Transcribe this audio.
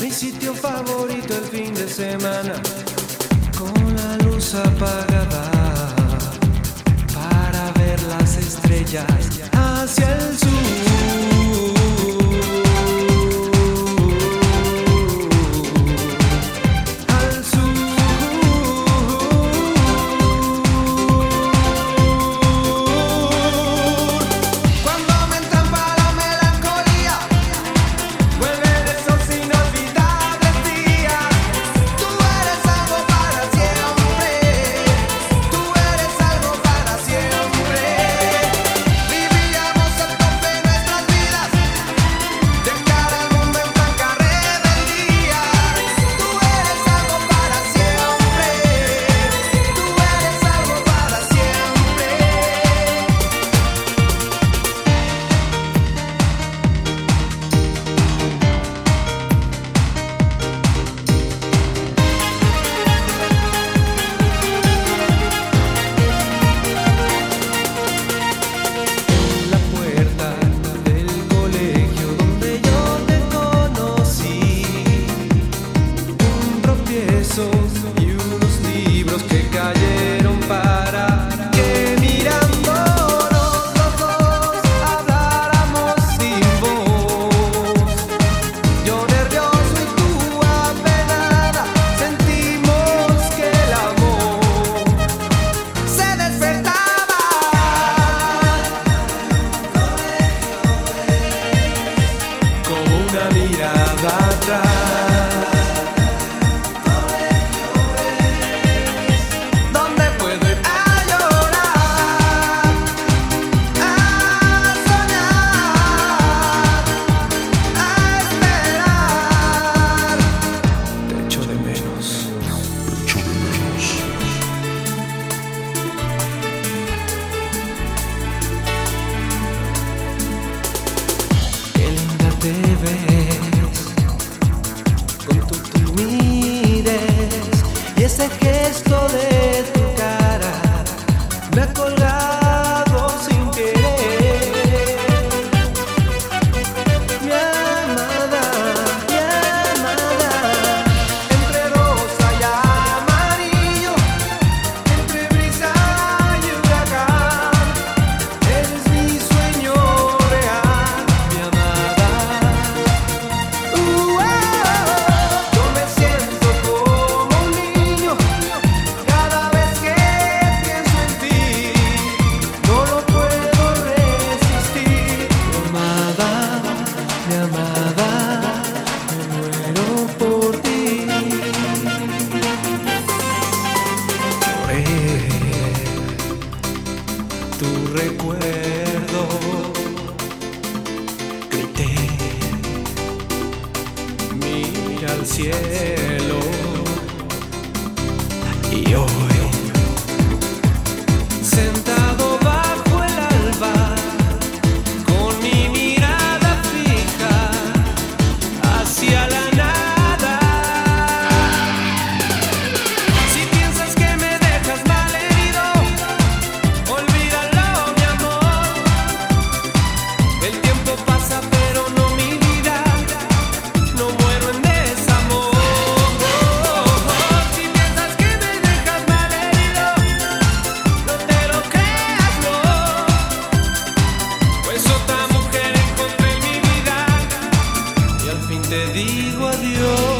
Mi sitio favorito el fin de semana. Con la luz apagada para ver las estrellas hacia el sur. Let go tu recuerdo. Grité, mira al cielo. Y hoy, sentado. te digo adiós.